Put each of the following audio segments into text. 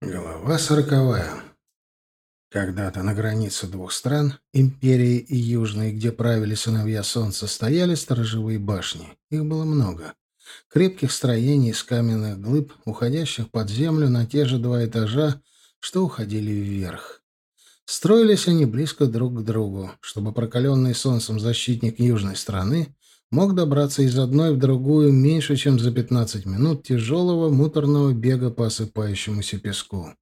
Глава сороковая. Когда-то на границе двух стран, Империи и Южной, где правили сыновья Солнца, стояли сторожевые башни. Их было много. Крепких строений из каменных глыб, уходящих под землю на те же два этажа, что уходили вверх. Строились они близко друг к другу, чтобы прокаленный солнцем защитник южной страны мог добраться из одной в другую меньше, чем за 15 минут тяжелого муторного бега по осыпающемуся песку.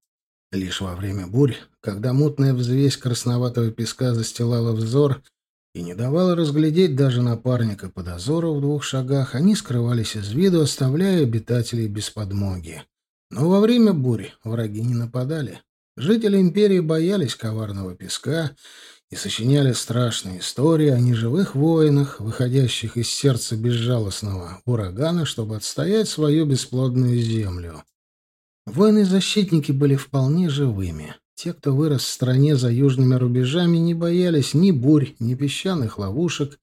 Лишь во время бурь, когда мутная взвесь красноватого песка застилала взор и не давала разглядеть даже напарника по дозору в двух шагах, они скрывались из виду, оставляя обитателей без подмоги. Но во время бури враги не нападали. Жители империи боялись коварного песка и сочиняли страшные истории о неживых воинах, выходящих из сердца безжалостного урагана, чтобы отстоять свою бесплодную землю. Воины-защитники были вполне живыми. Те, кто вырос в стране за южными рубежами, не боялись ни бурь, ни песчаных ловушек,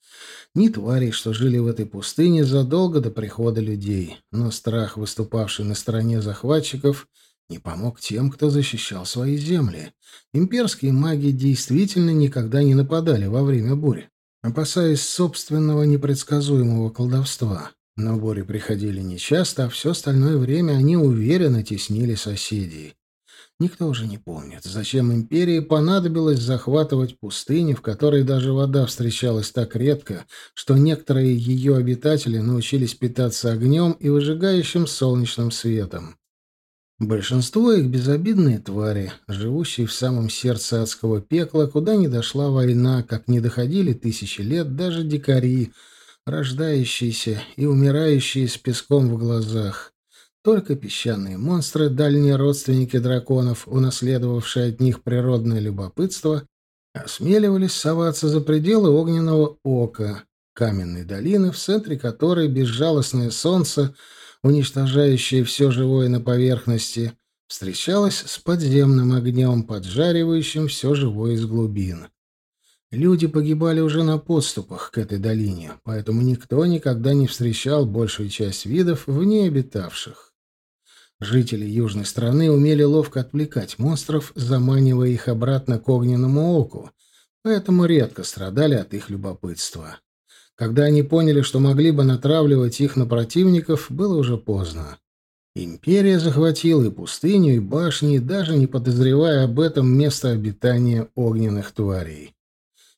ни тварей, что жили в этой пустыне задолго до прихода людей. Но страх, выступавший на стороне захватчиков, не помог тем, кто защищал свои земли. Имперские маги действительно никогда не нападали во время бури, опасаясь собственного непредсказуемого колдовства. Но бури приходили нечасто, а все остальное время они уверенно теснили соседей. Никто уже не помнит, зачем империи понадобилось захватывать пустыню, в которой даже вода встречалась так редко, что некоторые ее обитатели научились питаться огнем и выжигающим солнечным светом. Большинство их безобидные твари, живущие в самом сердце адского пекла, куда не дошла война, как не доходили тысячи лет даже дикари, рождающиеся и умирающие с песком в глазах. Только песчаные монстры, дальние родственники драконов, унаследовавшие от них природное любопытство, осмеливались соваться за пределы огненного ока, каменной долины, в центре которой безжалостное солнце — уничтожающее все живое на поверхности, встречалась с подземным огнем, поджаривающим все живое из глубин. Люди погибали уже на подступах к этой долине, поэтому никто никогда не встречал большую часть видов в ней обитавших. Жители южной страны умели ловко отвлекать монстров, заманивая их обратно к огненному оку, поэтому редко страдали от их любопытства. Когда они поняли, что могли бы натравливать их на противников, было уже поздно. Империя захватила и пустыню, и башни, даже не подозревая об этом место обитания огненных тварей.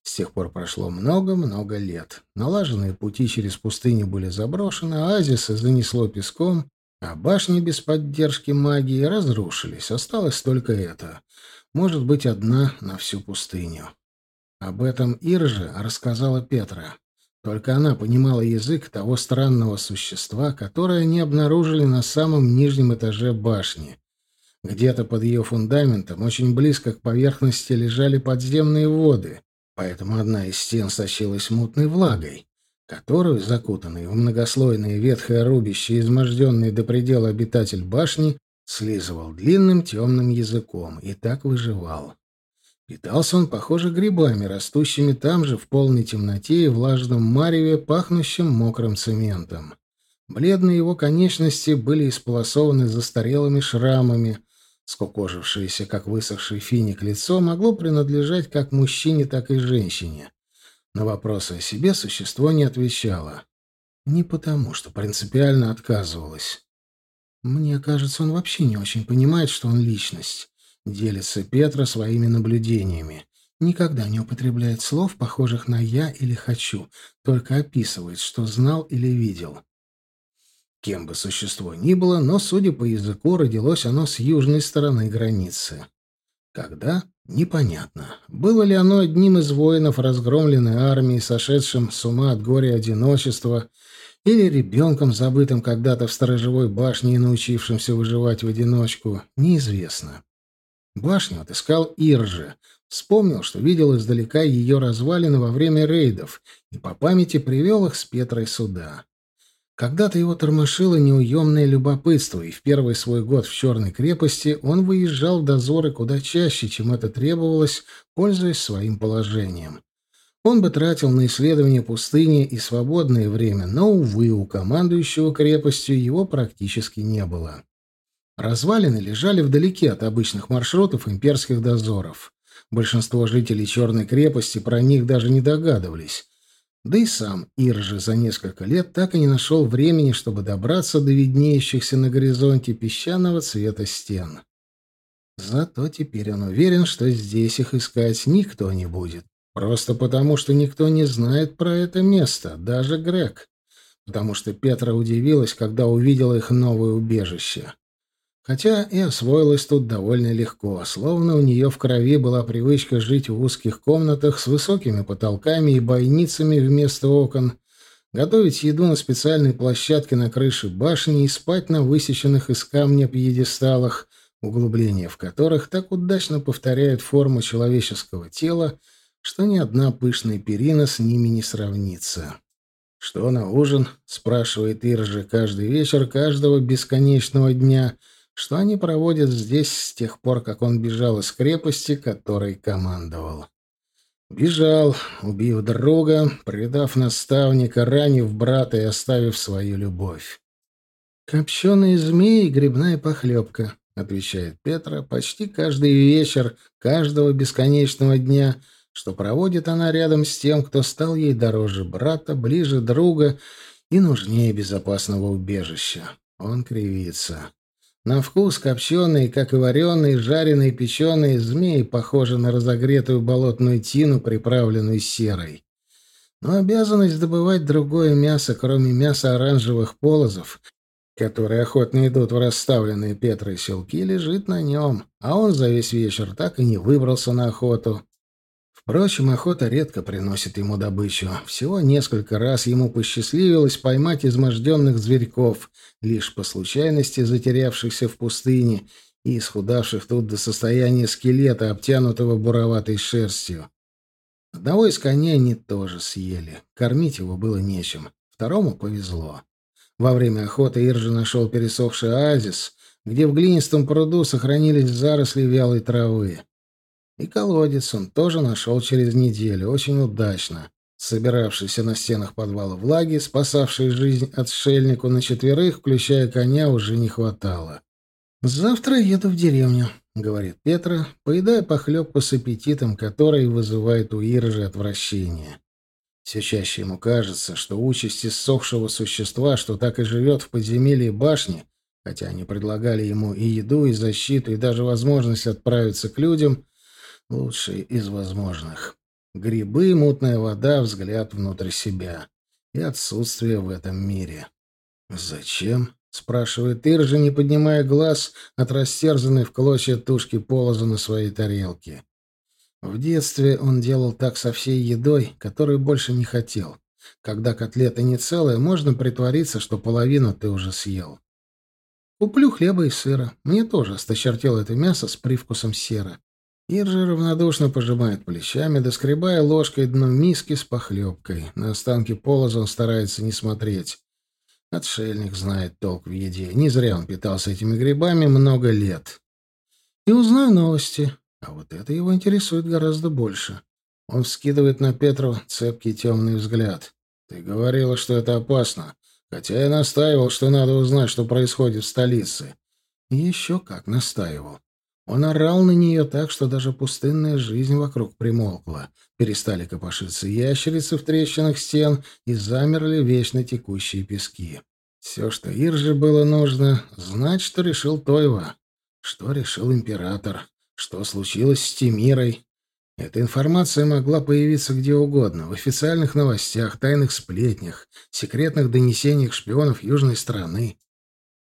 С тех пор прошло много-много лет. Налаженные пути через пустыню были заброшены, оазисы занесло песком, а башни без поддержки магии разрушились. Осталось только это. Может быть, одна на всю пустыню. Об этом Ирже рассказала Петра. Только она понимала язык того странного существа, которое они обнаружили на самом нижнем этаже башни. Где-то под ее фундаментом, очень близко к поверхности, лежали подземные воды, поэтому одна из стен сочилась мутной влагой, которую, закутанный в многослойное ветхое рубище, изможденный до предела обитатель башни, слизывал длинным темным языком и так выживал. Питался он, похоже, грибами, растущими там же в полной темноте и влажном мареве, пахнущем мокрым цементом. Бледные его конечности были исполосованы застарелыми шрамами. Скукожившееся, как высохший финик, лицо могло принадлежать как мужчине, так и женщине. На вопросы о себе существо не отвечало. Не потому, что принципиально отказывалось. Мне кажется, он вообще не очень понимает, что он личность. Делится Петра своими наблюдениями. Никогда не употребляет слов, похожих на «я» или «хочу», только описывает, что знал или видел. Кем бы существо ни было, но, судя по языку, родилось оно с южной стороны границы. Когда? Непонятно. Было ли оно одним из воинов разгромленной армии, сошедшим с ума от горя и одиночества, или ребенком, забытым когда-то в сторожевой башне и научившимся выживать в одиночку, неизвестно. Башню отыскал Ирже. Вспомнил, что видел издалека ее развалины во время рейдов, и по памяти привел их с Петрой сюда. Когда-то его тормошило неуемное любопытство, и в первый свой год в Черной крепости он выезжал в дозоры куда чаще, чем это требовалось, пользуясь своим положением. Он бы тратил на исследование пустыни и свободное время, но, увы, у командующего крепостью его практически не было. Развалины лежали вдалеке от обычных маршрутов имперских дозоров. Большинство жителей Черной крепости про них даже не догадывались. Да и сам Иржи за несколько лет так и не нашел времени, чтобы добраться до виднеющихся на горизонте песчаного цвета стен. Зато теперь он уверен, что здесь их искать никто не будет. Просто потому, что никто не знает про это место, даже Грег. Потому что Петра удивилась, когда увидела их новое убежище. Хотя и освоилась тут довольно легко, словно у нее в крови была привычка жить в узких комнатах с высокими потолками и бойницами вместо окон, готовить еду на специальной площадке на крыше башни и спать на высеченных из камня пьедесталах, углубления в которых так удачно повторяют форму человеческого тела, что ни одна пышная перина с ними не сравнится. «Что на ужин?» — спрашивает Иржи каждый вечер каждого бесконечного дня, что они проводят здесь с тех пор, как он бежал из крепости, которой командовал. Бежал, убив друга, предав наставника, ранив брата и оставив свою любовь. «Копченые змеи и грибная похлебка», — отвечает Петра, почти каждый вечер, каждого бесконечного дня — что проводит она рядом с тем, кто стал ей дороже брата, ближе друга и нужнее безопасного убежища. Он кривится. На вкус копченые, как и вареные, жареные, печеные змеи похожи на разогретую болотную тину, приправленную серой. Но обязанность добывать другое мясо, кроме мяса оранжевых полозов, которые охотно идут в расставленные Петрой селки, лежит на нем, а он за весь вечер так и не выбрался на охоту. Впрочем, охота редко приносит ему добычу. Всего несколько раз ему посчастливилось поймать изможденных зверьков, лишь по случайности затерявшихся в пустыне и исхудавших тут до состояния скелета, обтянутого буроватой шерстью. Одного из коней они тоже съели. Кормить его было нечем. Второму повезло. Во время охоты Иржи нашел пересохший оазис, где в глинистом пруду сохранились заросли вялой травы. И колодец он тоже нашел через неделю, очень удачно. Собиравшийся на стенах подвала влаги, спасавший жизнь отшельнику на четверых, включая коня, уже не хватало. «Завтра еду в деревню», — говорит Петра, поедая похлебку с аппетитом, который вызывает у Иржи отвращение. Все чаще ему кажется, что участь иссохшего существа, что так и живет в подземелье башни, хотя они предлагали ему и еду, и защиту, и даже возможность отправиться к людям, лучший из возможных. Грибы, мутная вода, взгляд внутрь себя и отсутствие в этом мире. «Зачем?» — спрашивает Иржа, не поднимая глаз от растерзанной в клочья тушки полоза на своей тарелке. В детстве он делал так со всей едой, которую больше не хотел. Когда котлета не целая, можно притвориться, что половину ты уже съел. Куплю хлеба и сыра. Мне тоже осточертело это мясо с привкусом сера. Иржи равнодушно пожимает плечами, доскребая ложкой дно миски с похлебкой. На останки полоза он старается не смотреть. Отшельник знает толк в еде. Не зря он питался этими грибами много лет. И узнаю новости. А вот это его интересует гораздо больше. Он вскидывает на Петру цепкий темный взгляд. «Ты говорила, что это опасно. Хотя я настаивал, что надо узнать, что происходит в столице». Еще как настаивал. Он орал на нее так, что даже пустынная жизнь вокруг примолкла. Перестали копошиться ящерицы в трещинах стен и замерли вечно текущие пески. Все, что Ирже было нужно, знать, что решил Тойва, что решил император, что случилось с Тимирой. Эта информация могла появиться где угодно, в официальных новостях, тайных сплетнях, секретных донесениях шпионов южной страны.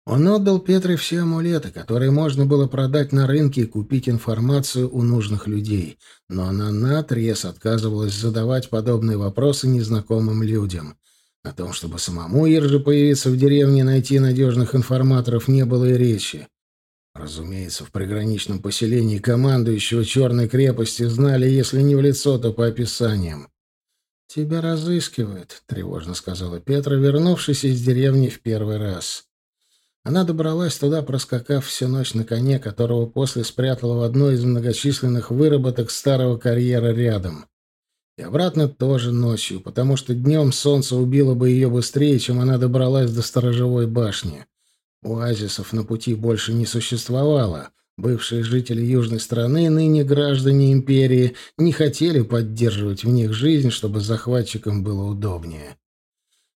Он отдал Петре все амулеты, которые можно было продать на рынке и купить информацию у нужных людей, но она наотрез отказывалась задавать подобные вопросы незнакомым людям. О том, чтобы самому Ирже появиться в деревне и найти надежных информаторов, не было и речи. Разумеется, в приграничном поселении командующего Черной крепости знали, если не в лицо, то по описаниям. «Тебя разыскивают», — тревожно сказала Петра, вернувшись из деревни в первый раз. Она добралась туда, проскакав всю ночь на коне, которого после спрятала в одной из многочисленных выработок старого карьера рядом. И обратно тоже ночью, потому что днем солнце убило бы ее быстрее, чем она добралась до сторожевой башни. Оазисов на пути больше не существовало. Бывшие жители южной страны, ныне граждане империи, не хотели поддерживать в них жизнь, чтобы захватчикам было удобнее.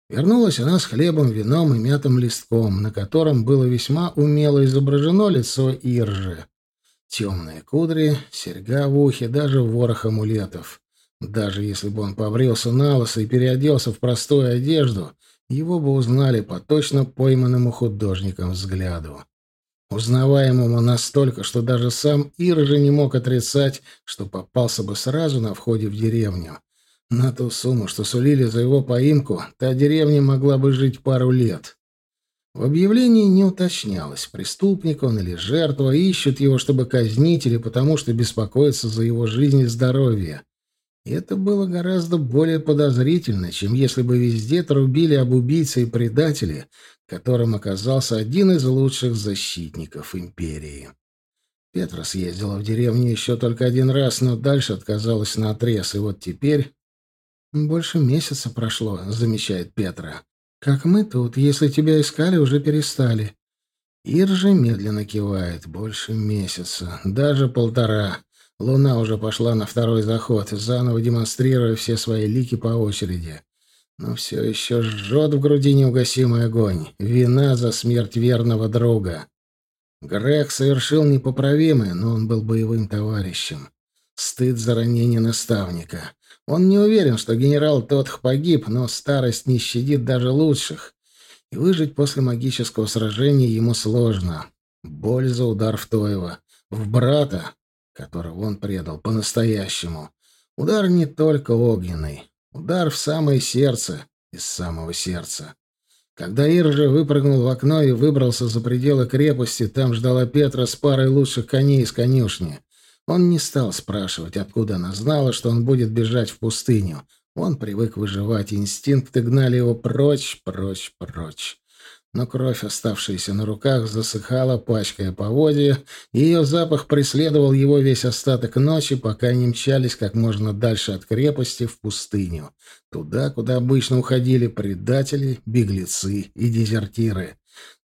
Вернулась она с хлебом, вином и мятым листком, на котором было весьма умело изображено лицо Иржи. Темные кудри, серьга в ухе, даже ворох амулетов. Даже если бы он побрился на и переоделся в простую одежду, его бы узнали по точно пойманному художником взгляду. Узнаваемому настолько, что даже сам Ир же не мог отрицать, что попался бы сразу на входе в деревню. На ту сумму, что сулили за его поимку, та деревня могла бы жить пару лет. В объявлении не уточнялось, преступник он или жертва, ищут его, чтобы казнить, или потому что беспокоятся за его жизнь и здоровье. И это было гораздо более подозрительно, чем если бы везде трубили об убийце и предателе, которым оказался один из лучших защитников империи. Петра съездила в деревню еще только один раз, но дальше отказалась на отрез, и вот теперь... «Больше месяца прошло», — замечает Петра. «Как мы тут, если тебя искали, уже перестали». Ир же медленно кивает. «Больше месяца, даже полтора». Луна уже пошла на второй заход, заново демонстрируя все свои лики по очереди. Но все еще жжет в груди неугасимый огонь. Вина за смерть верного друга. Грег совершил непоправимое, но он был боевым товарищем. Стыд за ранение наставника. Он не уверен, что генерал Тотх погиб, но старость не щадит даже лучших. И выжить после магического сражения ему сложно. Боль за удар в Тоева. В брата, которого он предал по-настоящему. Удар не только огненный. Удар в самое сердце, из самого сердца. Когда Иржа выпрыгнул в окно и выбрался за пределы крепости, там ждала Петра с парой лучших коней из конюшни. Он не стал спрашивать, откуда она знала, что он будет бежать в пустыню. Он привык выживать, инстинкты гнали его прочь, прочь, прочь но кровь, оставшаяся на руках, засыхала, пачкая поводья, и ее запах преследовал его весь остаток ночи, пока они мчались как можно дальше от крепости в пустыню, туда, куда обычно уходили предатели, беглецы и дезертиры.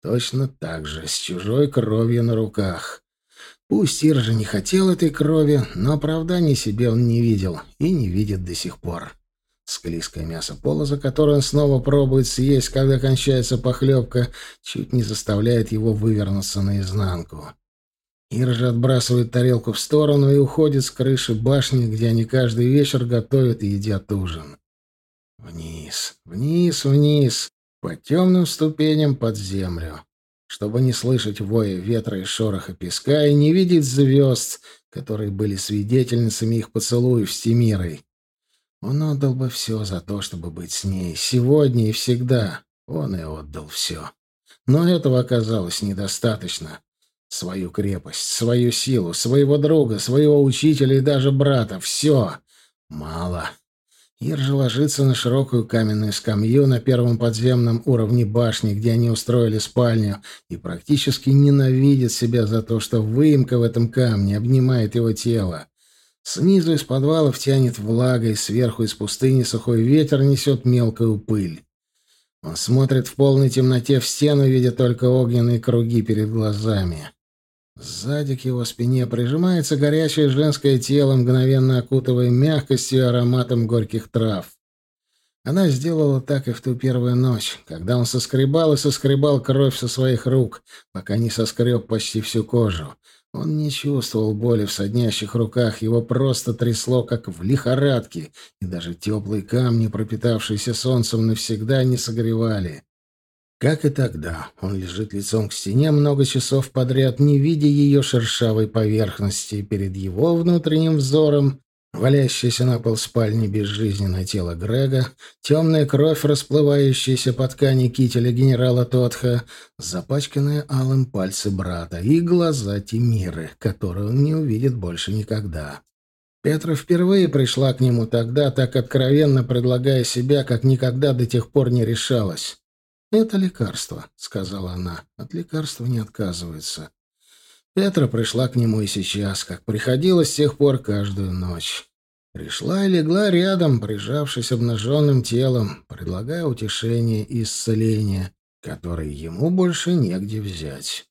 Точно так же, с чужой кровью на руках. Пусть Ир же не хотел этой крови, но оправданий себе он не видел и не видит до сих пор. Склизкое мясо полоза, которое он снова пробует съесть, когда кончается похлебка, чуть не заставляет его вывернуться наизнанку. Ира же отбрасывает тарелку в сторону и уходит с крыши башни, где они каждый вечер готовят и едят ужин. Вниз, вниз, вниз, по темным ступеням под землю, чтобы не слышать воя ветра и шороха песка и не видеть звезд, которые были свидетельницами их поцелуев с Тимирой. Он отдал бы все за то, чтобы быть с ней, сегодня и всегда. Он и отдал все. Но этого оказалось недостаточно. Свою крепость, свою силу, своего друга, своего учителя и даже брата — все. Мало. Иржа ложится на широкую каменную скамью на первом подземном уровне башни, где они устроили спальню, и практически ненавидит себя за то, что выемка в этом камне обнимает его тело. Снизу из подвалов тянет влагой, сверху из пустыни сухой ветер несет мелкую пыль. Он смотрит в полной темноте в стену, видя только огненные круги перед глазами. Сзади к его спине прижимается горячее женское тело, мгновенно окутывая мягкостью и ароматом горьких трав. Она сделала так и в ту первую ночь, когда он соскребал и соскребал кровь со своих рук, пока не соскреб почти всю кожу. Он не чувствовал боли в соднящих руках, его просто трясло, как в лихорадке, и даже теплые камни, пропитавшиеся солнцем, навсегда не согревали. Как и тогда, он лежит лицом к стене много часов подряд, не видя ее шершавой поверхности, перед его внутренним взором Валящееся на пол спальни безжизненное тело Грега, темная кровь, расплывающаяся по ткани кителя генерала Тотха, запачканные алым пальцы брата и глаза Тимиры, которые он не увидит больше никогда. Петра впервые пришла к нему тогда, так откровенно предлагая себя, как никогда до тех пор не решалась. «Это лекарство», — сказала она. «От лекарства не отказывается. Петра пришла к нему и сейчас, как приходила с тех пор каждую ночь. Пришла и легла рядом, прижавшись обнаженным телом, предлагая утешение и исцеление. который ему больше негде взять.